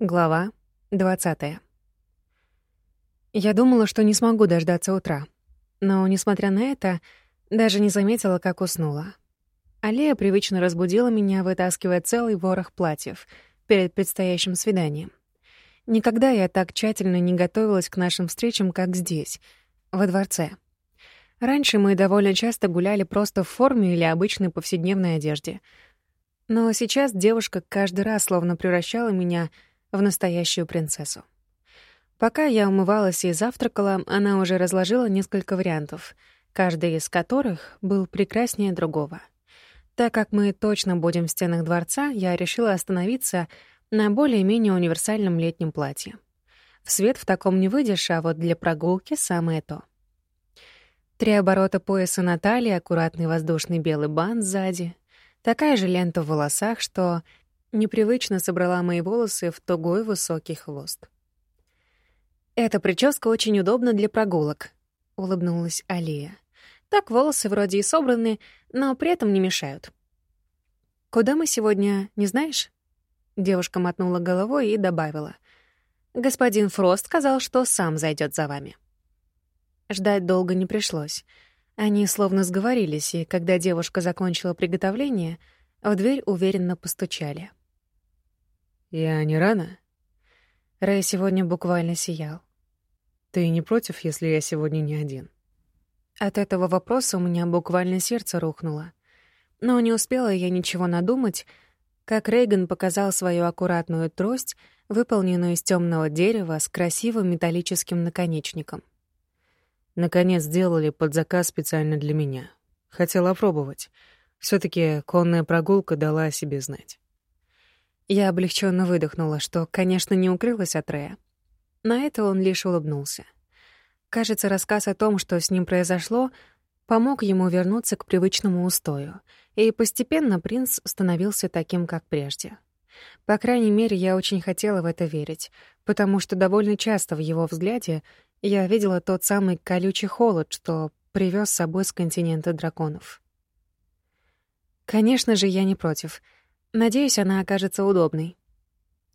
Глава 20. Я думала, что не смогу дождаться утра. Но, несмотря на это, даже не заметила, как уснула. Алия привычно разбудила меня, вытаскивая целый ворох платьев перед предстоящим свиданием. Никогда я так тщательно не готовилась к нашим встречам, как здесь, во дворце. Раньше мы довольно часто гуляли просто в форме или обычной повседневной одежде. Но сейчас девушка каждый раз словно превращала меня в в настоящую принцессу. Пока я умывалась и завтракала, она уже разложила несколько вариантов, каждый из которых был прекраснее другого. Так как мы точно будем в стенах дворца, я решила остановиться на более-менее универсальном летнем платье. В свет в таком не выйдешь, а вот для прогулки самое то. Три оборота пояса на талии, аккуратный воздушный белый бант сзади, такая же лента в волосах, что непривычно собрала мои волосы в тугой высокий хвост. «Эта прическа очень удобна для прогулок», — улыбнулась Алия. «Так волосы вроде и собраны, но при этом не мешают». «Куда мы сегодня, не знаешь?» Девушка мотнула головой и добавила. «Господин Фрост сказал, что сам зайдет за вами». Ждать долго не пришлось. Они словно сговорились, и когда девушка закончила приготовление, в дверь уверенно постучали. «Я не рано?» Рэй сегодня буквально сиял. «Ты не против, если я сегодня не один?» От этого вопроса у меня буквально сердце рухнуло. Но не успела я ничего надумать, как Рейган показал свою аккуратную трость, выполненную из темного дерева с красивым металлическим наконечником. Наконец сделали под заказ специально для меня. Хотела опробовать. все таки конная прогулка дала о себе знать. Я облегченно выдохнула, что, конечно, не укрылась от Рэя. На это он лишь улыбнулся. Кажется, рассказ о том, что с ним произошло, помог ему вернуться к привычному устою, и постепенно принц становился таким, как прежде. По крайней мере, я очень хотела в это верить, потому что довольно часто в его взгляде я видела тот самый колючий холод, что привез с собой с континента драконов. Конечно же, я не против — Надеюсь, она окажется удобной.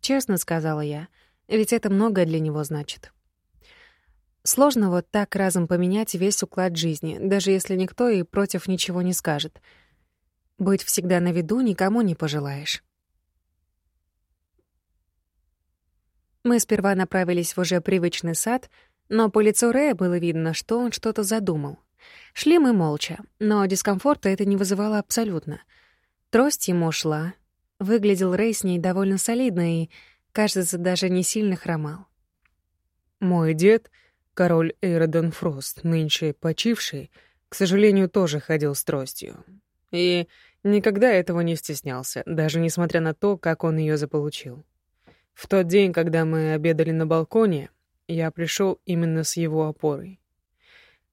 Честно сказала я, ведь это многое для него значит. Сложно вот так разом поменять весь уклад жизни, даже если никто и против ничего не скажет. Быть всегда на виду никому не пожелаешь. Мы сперва направились в уже привычный сад, но по лицу Рэя было видно, что он что-то задумал. Шли мы молча, но дискомфорта это не вызывало абсолютно. Трость ему шла, Выглядел Рэй с ней довольно солидно и, кажется, даже не сильно хромал. «Мой дед, король Эйродон Фрост, нынче почивший, к сожалению, тоже ходил с тростью. И никогда этого не стеснялся, даже несмотря на то, как он ее заполучил. В тот день, когда мы обедали на балконе, я пришел именно с его опорой.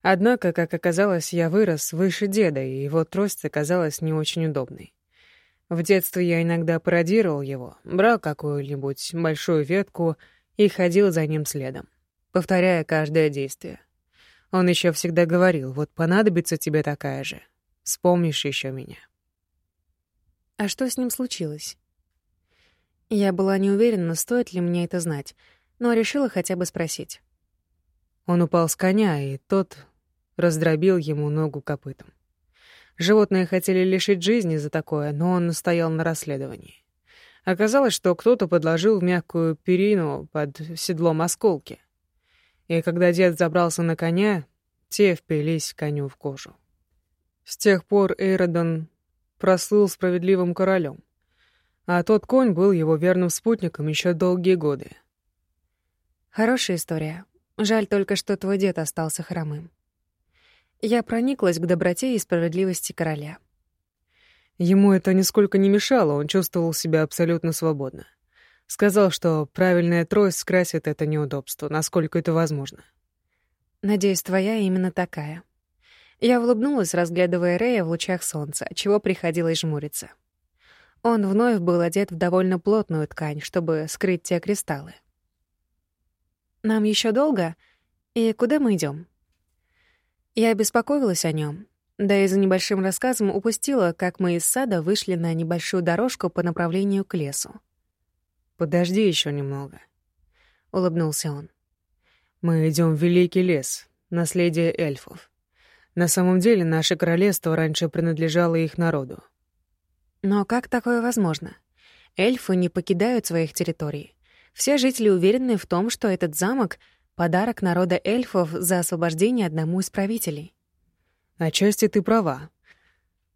Однако, как оказалось, я вырос выше деда, и его трость оказалась не очень удобной. В детстве я иногда пародировал его, брал какую-нибудь большую ветку и ходил за ним следом, повторяя каждое действие. Он еще всегда говорил, вот понадобится тебе такая же. Вспомнишь еще меня. А что с ним случилось? Я была не уверена, стоит ли мне это знать, но решила хотя бы спросить. Он упал с коня, и тот раздробил ему ногу копытом. Животные хотели лишить жизни за такое, но он настоял на расследовании. Оказалось, что кто-то подложил в мягкую перину под седлом осколки. И когда дед забрался на коня, те впились коню в кожу. С тех пор Эйродон прослыл справедливым королем, а тот конь был его верным спутником еще долгие годы. Хорошая история. Жаль только, что твой дед остался хромым. Я прониклась к доброте и справедливости короля. Ему это нисколько не мешало, он чувствовал себя абсолютно свободно. Сказал, что правильная трость скрасит это неудобство, насколько это возможно. Надеюсь, твоя именно такая. Я улыбнулась, разглядывая Рея в лучах солнца, чего приходилось жмуриться. Он вновь был одет в довольно плотную ткань, чтобы скрыть те кристаллы. «Нам еще долго? И куда мы идем? Я беспокоилась о нем, да и за небольшим рассказом упустила, как мы из сада вышли на небольшую дорожку по направлению к лесу. подожди еще немного», — улыбнулся он. «Мы идем в Великий лес, наследие эльфов. На самом деле наше королевство раньше принадлежало их народу». «Но как такое возможно? Эльфы не покидают своих территорий. Все жители уверены в том, что этот замок — подарок народа эльфов за освобождение одному из правителей». «Отчасти ты права.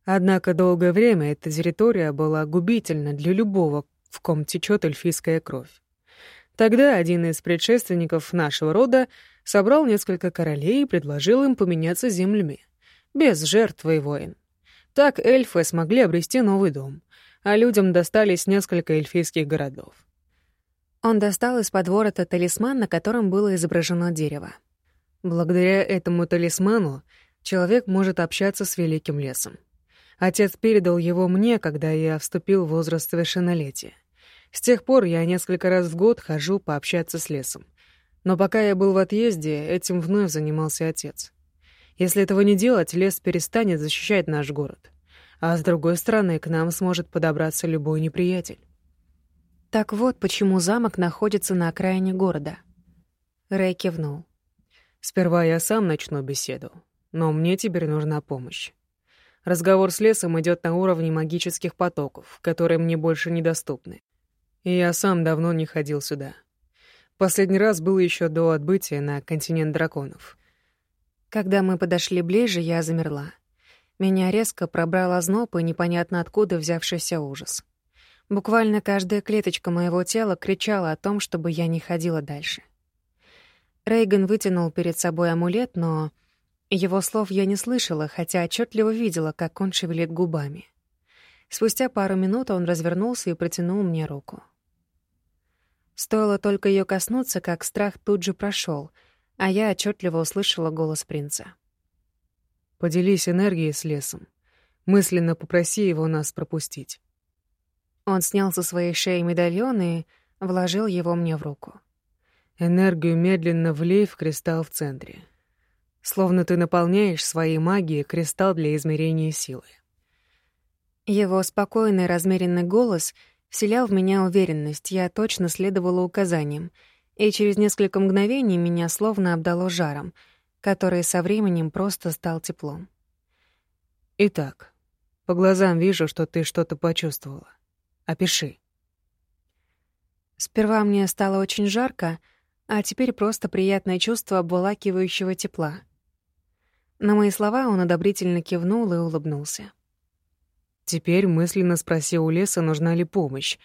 Однако долгое время эта территория была губительна для любого, в ком течет эльфийская кровь. Тогда один из предшественников нашего рода собрал несколько королей и предложил им поменяться землями, без жертв и войн. Так эльфы смогли обрести новый дом, а людям достались несколько эльфийских городов. Он достал из-под ворота талисман, на котором было изображено дерево. Благодаря этому талисману человек может общаться с великим лесом. Отец передал его мне, когда я вступил в возраст совершеннолетия. С тех пор я несколько раз в год хожу пообщаться с лесом. Но пока я был в отъезде, этим вновь занимался отец. Если этого не делать, лес перестанет защищать наш город. А с другой стороны, к нам сможет подобраться любой неприятель. Так вот, почему замок находится на окраине города. Рэй кивнул. Сперва я сам начну беседу, но мне теперь нужна помощь. Разговор с лесом идет на уровне магических потоков, которые мне больше недоступны. И я сам давно не ходил сюда. Последний раз был еще до отбытия на континент драконов. Когда мы подошли ближе, я замерла. Меня резко пробрал озноб и непонятно откуда взявшийся ужас. Буквально каждая клеточка моего тела кричала о том, чтобы я не ходила дальше. Рейган вытянул перед собой амулет, но его слов я не слышала, хотя отчетливо видела, как он шевелит губами. Спустя пару минут он развернулся и протянул мне руку. Стоило только ее коснуться, как страх тут же прошел, а я отчетливо услышала голос принца. «Поделись энергией с лесом. Мысленно попроси его нас пропустить». Он снял со своей шеи медальон и вложил его мне в руку. «Энергию медленно влей в кристалл в центре. Словно ты наполняешь своей магией кристалл для измерения силы. Его спокойный, размеренный голос вселял в меня уверенность, я точно следовала указаниям, и через несколько мгновений меня словно обдало жаром, который со временем просто стал теплом. Итак, по глазам вижу, что ты что-то почувствовала. Опиши. Сперва мне стало очень жарко, а теперь просто приятное чувство обволакивающего тепла. На мои слова он одобрительно кивнул и улыбнулся. Теперь мысленно спроси у леса, нужна ли помощь,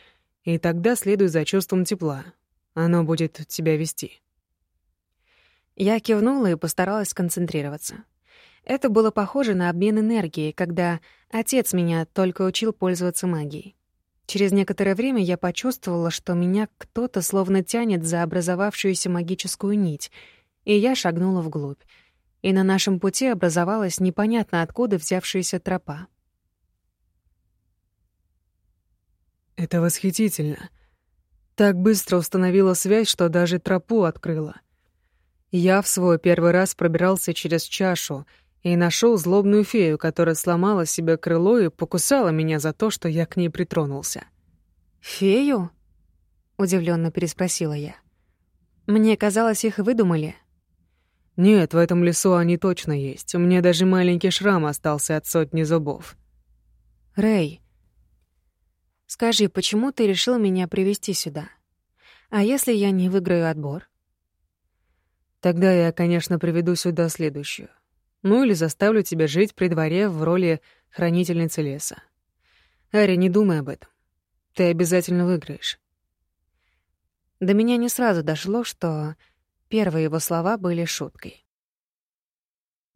и тогда следуй за чувством тепла. Оно будет тебя вести. Я кивнула и постаралась сконцентрироваться. Это было похоже на обмен энергией, когда отец меня только учил пользоваться магией. Через некоторое время я почувствовала, что меня кто-то словно тянет за образовавшуюся магическую нить, и я шагнула вглубь, и на нашем пути образовалась непонятно откуда взявшаяся тропа. «Это восхитительно. Так быстро установила связь, что даже тропу открыла. Я в свой первый раз пробирался через чашу и нашел злобную фею, которая сломала себе крыло и покусала меня за то, что я к ней притронулся». «Фею?» — удивленно переспросила я. «Мне казалось, их выдумали». Нет, в этом лесу они точно есть. У меня даже маленький шрам остался от сотни зубов. Рэй, скажи, почему ты решил меня привести сюда? А если я не выиграю отбор? Тогда я, конечно, приведу сюда следующую. Ну или заставлю тебя жить при дворе в роли хранительницы леса. Ари, не думай об этом. Ты обязательно выиграешь. До меня не сразу дошло, что Первые его слова были шуткой.